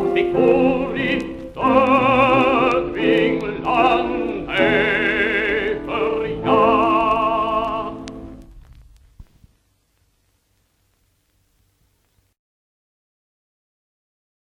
Dödving lande,